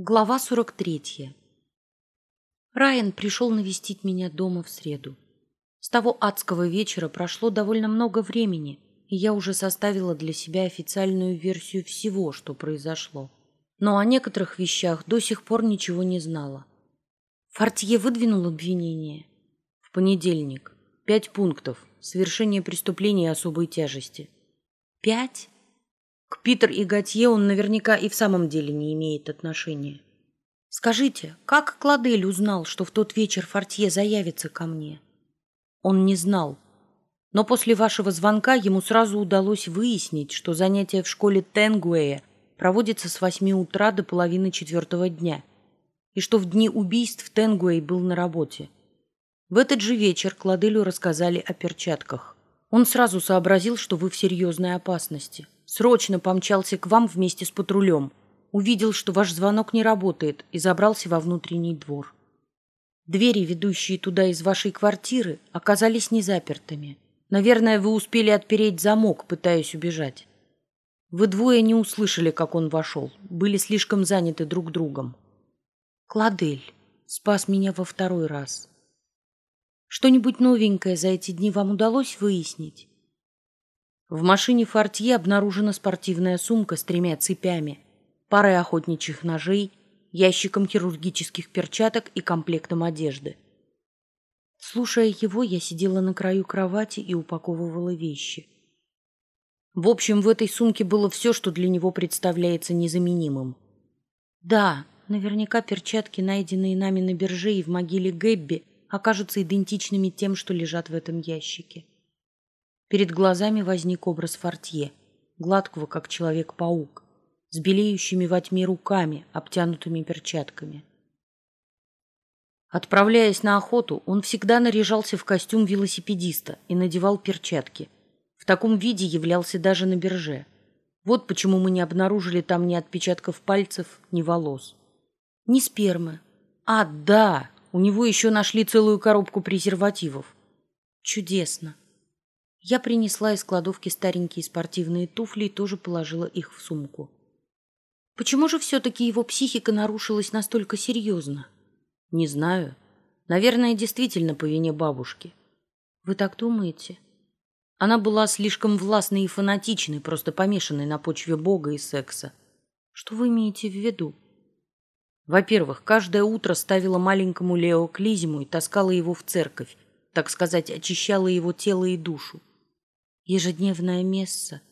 Глава 43. Райан пришел навестить меня дома в среду. С того адского вечера прошло довольно много времени, и я уже составила для себя официальную версию всего, что произошло. Но о некоторых вещах до сих пор ничего не знала. Фортье выдвинул обвинение. В понедельник. Пять пунктов. Совершение преступления особой тяжести. Пять? К Питер и Готье он наверняка и в самом деле не имеет отношения. Скажите, как Кладель узнал, что в тот вечер Фортье заявится ко мне? Он не знал. Но после вашего звонка ему сразу удалось выяснить, что занятие в школе Тенгуэя проводится с восьми утра до половины четвертого дня, и что в дни убийств Тенгуэй был на работе. В этот же вечер Кладелю рассказали о перчатках. Он сразу сообразил, что вы в серьезной опасности – Срочно помчался к вам вместе с патрулем. Увидел, что ваш звонок не работает, и забрался во внутренний двор. Двери, ведущие туда из вашей квартиры, оказались незапертыми. Наверное, вы успели отпереть замок, пытаясь убежать. Вы двое не услышали, как он вошел, были слишком заняты друг другом. Кладель спас меня во второй раз. Что-нибудь новенькое за эти дни вам удалось выяснить? В машине Фортье обнаружена спортивная сумка с тремя цепями, парой охотничьих ножей, ящиком хирургических перчаток и комплектом одежды. Слушая его, я сидела на краю кровати и упаковывала вещи. В общем, в этой сумке было все, что для него представляется незаменимым. Да, наверняка перчатки, найденные нами на бирже и в могиле Гэбби, окажутся идентичными тем, что лежат в этом ящике. Перед глазами возник образ Фортье, гладкого, как человек-паук, с белеющими во тьме руками, обтянутыми перчатками. Отправляясь на охоту, он всегда наряжался в костюм велосипедиста и надевал перчатки. В таком виде являлся даже на бирже. Вот почему мы не обнаружили там ни отпечатков пальцев, ни волос. Ни спермы. А, да, у него еще нашли целую коробку презервативов. Чудесно. Я принесла из кладовки старенькие спортивные туфли и тоже положила их в сумку. Почему же все-таки его психика нарушилась настолько серьезно? Не знаю. Наверное, действительно по вине бабушки. Вы так думаете? Она была слишком властной и фанатичной, просто помешанной на почве Бога и секса. Что вы имеете в виду? Во-первых, каждое утро ставила маленькому Лео клизму и таскала его в церковь, так сказать, очищала его тело и душу ежедневное месса.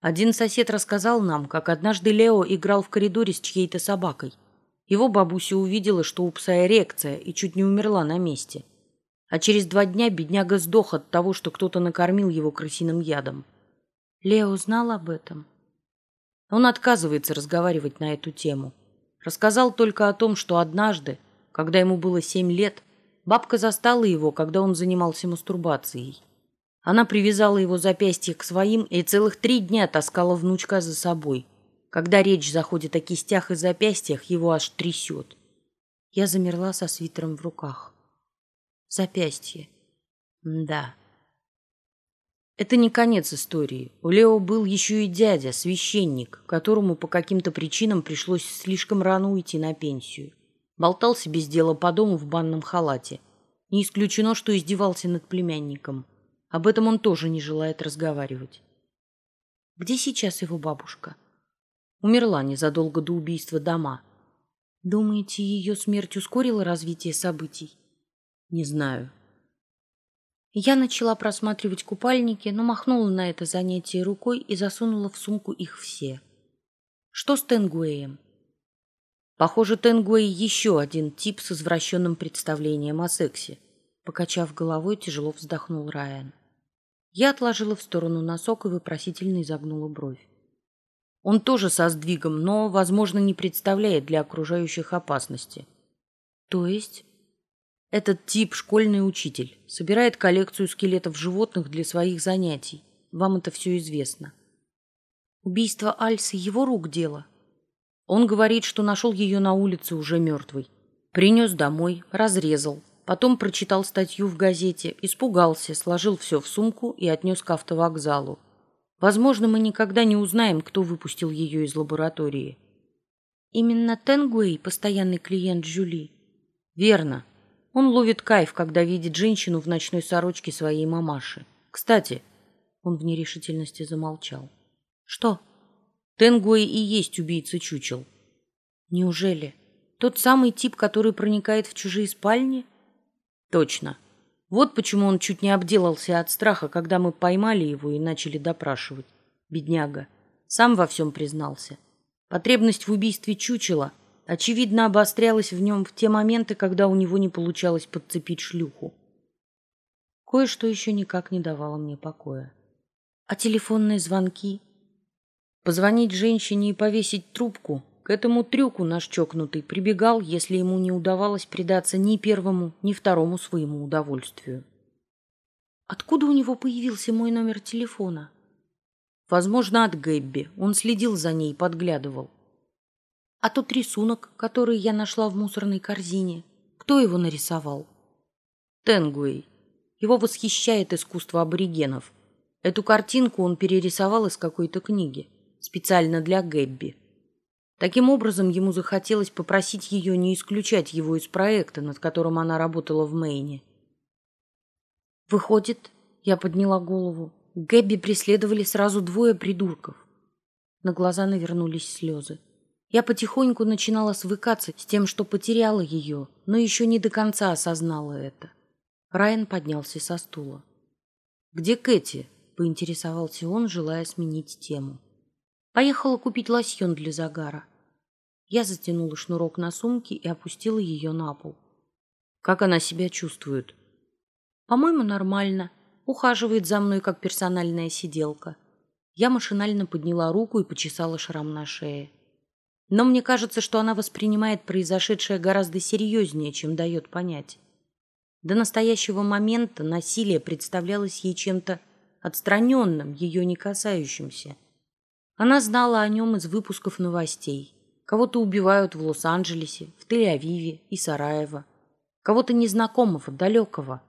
Один сосед рассказал нам, как однажды Лео играл в коридоре с чьей-то собакой. Его бабуся увидела, что у пса эрекция, и чуть не умерла на месте. А через два дня бедняга сдох от того, что кто-то накормил его крысиным ядом. Лео знал об этом. Он отказывается разговаривать на эту тему. Рассказал только о том, что однажды, когда ему было семь лет, бабка застала его, когда он занимался мастурбацией. Она привязала его запястье к своим и целых три дня таскала внучка за собой. Когда речь заходит о кистях и запястьях, его аж трясет. Я замерла со свитером в руках. Запястье. Да. Это не конец истории. У Лео был еще и дядя, священник, которому по каким-то причинам пришлось слишком рано уйти на пенсию. Болтался без дела по дому в банном халате. Не исключено, что издевался над племянником. Об этом он тоже не желает разговаривать. Где сейчас его бабушка? Умерла незадолго до убийства дома. Думаете, ее смерть ускорила развитие событий? Не знаю. Я начала просматривать купальники, но махнула на это занятие рукой и засунула в сумку их все. Что с Тенгуэем? Похоже, Тенгуэй еще один тип с извращенным представлением о сексе. Покачав головой, тяжело вздохнул Райан. Я отложила в сторону носок и вопросительно изогнула бровь. Он тоже со сдвигом, но, возможно, не представляет для окружающих опасности. То есть? Этот тип школьный учитель. Собирает коллекцию скелетов животных для своих занятий. Вам это все известно. Убийство Альсы его рук дело. Он говорит, что нашел ее на улице уже мертвой. Принес домой, разрезал, Потом прочитал статью в газете, испугался, сложил все в сумку и отнес к автовокзалу. Возможно, мы никогда не узнаем, кто выпустил ее из лаборатории. Именно Тенгуэй — постоянный клиент Жюли. Верно. Он ловит кайф, когда видит женщину в ночной сорочке своей мамаши. Кстати, он в нерешительности замолчал. Что? Тенгуэй и есть убийца чучел. Неужели? Тот самый тип, который проникает в чужие спальни? Точно. Вот почему он чуть не обделался от страха, когда мы поймали его и начали допрашивать. Бедняга. Сам во всем признался. Потребность в убийстве чучела, очевидно, обострялась в нем в те моменты, когда у него не получалось подцепить шлюху. Кое-что еще никак не давало мне покоя. А телефонные звонки? Позвонить женщине и повесить трубку к этому трюку наш чокнутый прибегал, если ему не удавалось предаться ни первому, ни второму своему удовольствию. Откуда у него появился мой номер телефона? Возможно, от Гэбби. Он следил за ней, подглядывал. А тот рисунок, который я нашла в мусорной корзине, кто его нарисовал? Тенгуэй. Его восхищает искусство аборигенов. Эту картинку он перерисовал из какой-то книги, специально для Гэбби. Таким образом, ему захотелось попросить ее не исключать его из проекта, над которым она работала в Мэйне. Выходит, я подняла голову. Гэбби преследовали сразу двое придурков. На глаза навернулись слезы. Я потихоньку начинала свыкаться с тем, что потеряла ее, но еще не до конца осознала это. Райан поднялся со стула. «Где Кэти?» — поинтересовался он, желая сменить тему. Поехала купить лосьон для загара. Я затянула шнурок на сумке и опустила ее на пол. Как она себя чувствует? По-моему, нормально. Ухаживает за мной, как персональная сиделка. Я машинально подняла руку и почесала шрам на шее. Но мне кажется, что она воспринимает произошедшее гораздо серьезнее, чем дает понять. До настоящего момента насилие представлялось ей чем-то отстраненным, ее не касающимся. Она знала о нем из выпусков новостей. Кого-то убивают в Лос-Анджелесе, в Тель-Авиве и Сараево. Кого-то незнакомого, далекого.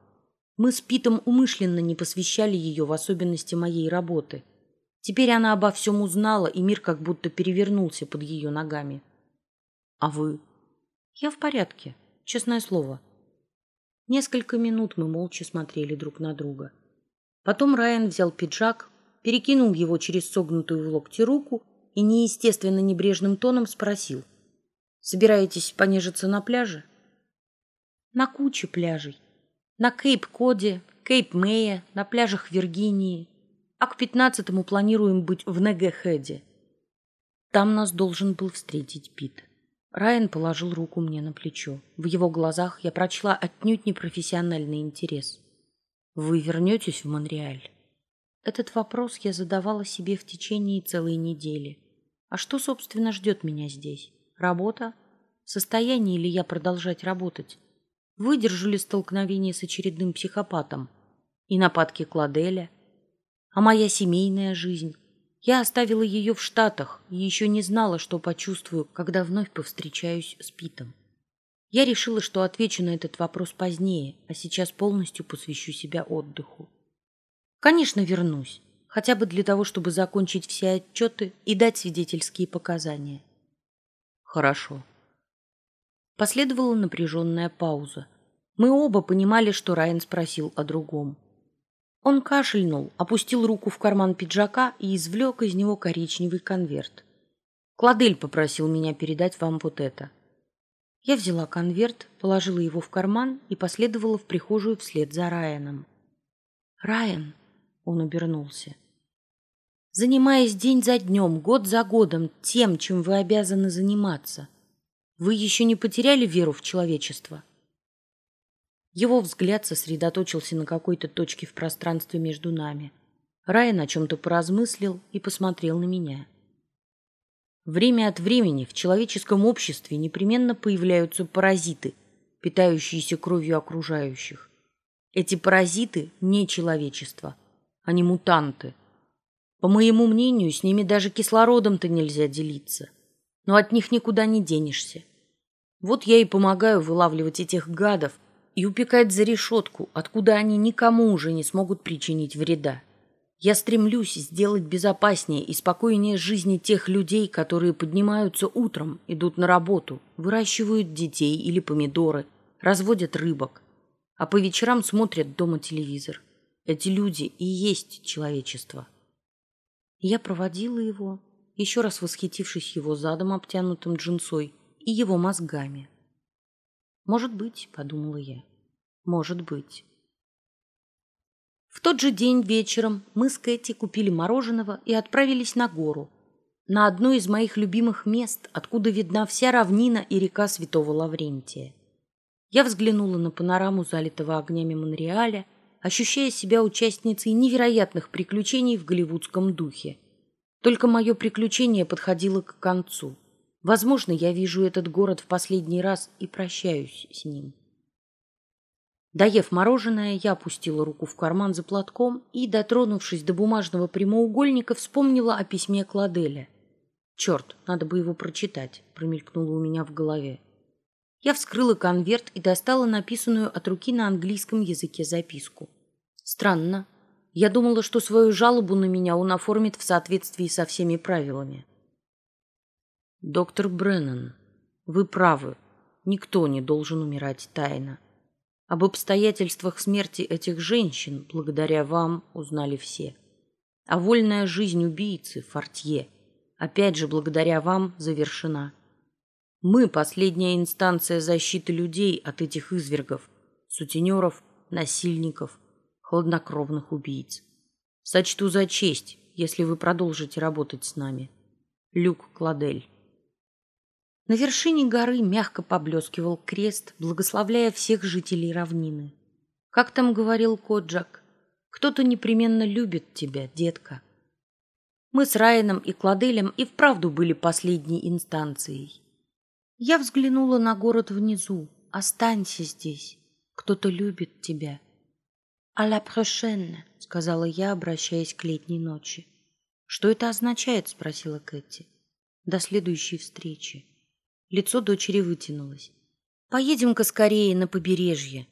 Мы с Питом умышленно не посвящали ее в особенности моей работы. Теперь она обо всем узнала, и мир как будто перевернулся под ее ногами. А вы? Я в порядке, честное слово. Несколько минут мы молча смотрели друг на друга. Потом Райан взял пиджак, перекинул его через согнутую в локте руку и неестественно небрежным тоном спросил. «Собираетесь понежиться на пляже?» «На куче пляжей. На Кейп-Коде, Кейп-Мэя, на пляжах Виргинии. А к пятнадцатому планируем быть в Негехеде. Там нас должен был встретить Пит». Райан положил руку мне на плечо. В его глазах я прочла отнюдь непрофессиональный интерес. «Вы вернетесь в Монреаль?» Этот вопрос я задавала себе в течение целой недели. А что, собственно, ждет меня здесь? Работа? В состоянии ли я продолжать работать? Выдержу ли столкновение с очередным психопатом? И нападки Кладеля? А моя семейная жизнь? Я оставила ее в Штатах и еще не знала, что почувствую, когда вновь повстречаюсь с Питом. Я решила, что отвечу на этот вопрос позднее, а сейчас полностью посвящу себя отдыху. Конечно, вернусь, хотя бы для того, чтобы закончить все отчеты и дать свидетельские показания. Хорошо. Последовала напряженная пауза. Мы оба понимали, что Райан спросил о другом. Он кашельнул, опустил руку в карман пиджака и извлек из него коричневый конверт. «Кладель попросил меня передать вам вот это». Я взяла конверт, положила его в карман и последовала в прихожую вслед за Райаном. «Райан», он обернулся. Занимаясь день за днем, год за годом тем, чем вы обязаны заниматься, вы еще не потеряли веру в человечество? Его взгляд сосредоточился на какой-то точке в пространстве между нами. Райан о чем-то поразмыслил и посмотрел на меня. Время от времени в человеческом обществе непременно появляются паразиты, питающиеся кровью окружающих. Эти паразиты – не человечество, они мутанты. По моему мнению, с ними даже кислородом-то нельзя делиться. Но от них никуда не денешься. Вот я и помогаю вылавливать этих гадов и упекать за решетку, откуда они никому уже не смогут причинить вреда. Я стремлюсь сделать безопаснее и спокойнее жизни тех людей, которые поднимаются утром, идут на работу, выращивают детей или помидоры, разводят рыбок, а по вечерам смотрят дома телевизор. Эти люди и есть человечество. Я проводила его, еще раз восхитившись его задом, обтянутым джинсой, и его мозгами. «Может быть», — подумала я, — «может быть». В тот же день вечером мы с Кэти купили мороженого и отправились на гору, на одно из моих любимых мест, откуда видна вся равнина и река Святого Лаврентия. Я взглянула на панораму залитого огнями Монреаля, ощущая себя участницей невероятных приключений в голливудском духе. Только мое приключение подходило к концу. Возможно, я вижу этот город в последний раз и прощаюсь с ним. Доев мороженое, я опустила руку в карман за платком и, дотронувшись до бумажного прямоугольника, вспомнила о письме Кладеля. «Черт, надо бы его прочитать», — промелькнуло у меня в голове. Я вскрыла конверт и достала написанную от руки на английском языке записку. Странно. Я думала, что свою жалобу на меня он оформит в соответствии со всеми правилами. «Доктор Бреннан, вы правы. Никто не должен умирать тайно. Об обстоятельствах смерти этих женщин, благодаря вам, узнали все. А вольная жизнь убийцы, Фортье, опять же, благодаря вам, завершена. Мы – последняя инстанция защиты людей от этих извергов, сутенеров, насильников, хладнокровных убийц. Сочту за честь, если вы продолжите работать с нами. Люк Кладель. На вершине горы мягко поблескивал крест, благословляя всех жителей равнины. Как там говорил Коджак, кто-то непременно любит тебя, детка. Мы с Райаном и Кладелем и вправду были последней инстанцией. Я взглянула на город внизу. Останься здесь. Кто-то любит тебя. «А ла prochaine», — сказала я, обращаясь к летней ночи. «Что это означает?» — спросила Кэти. «До следующей встречи». Лицо дочери вытянулось. «Поедем-ка скорее на побережье.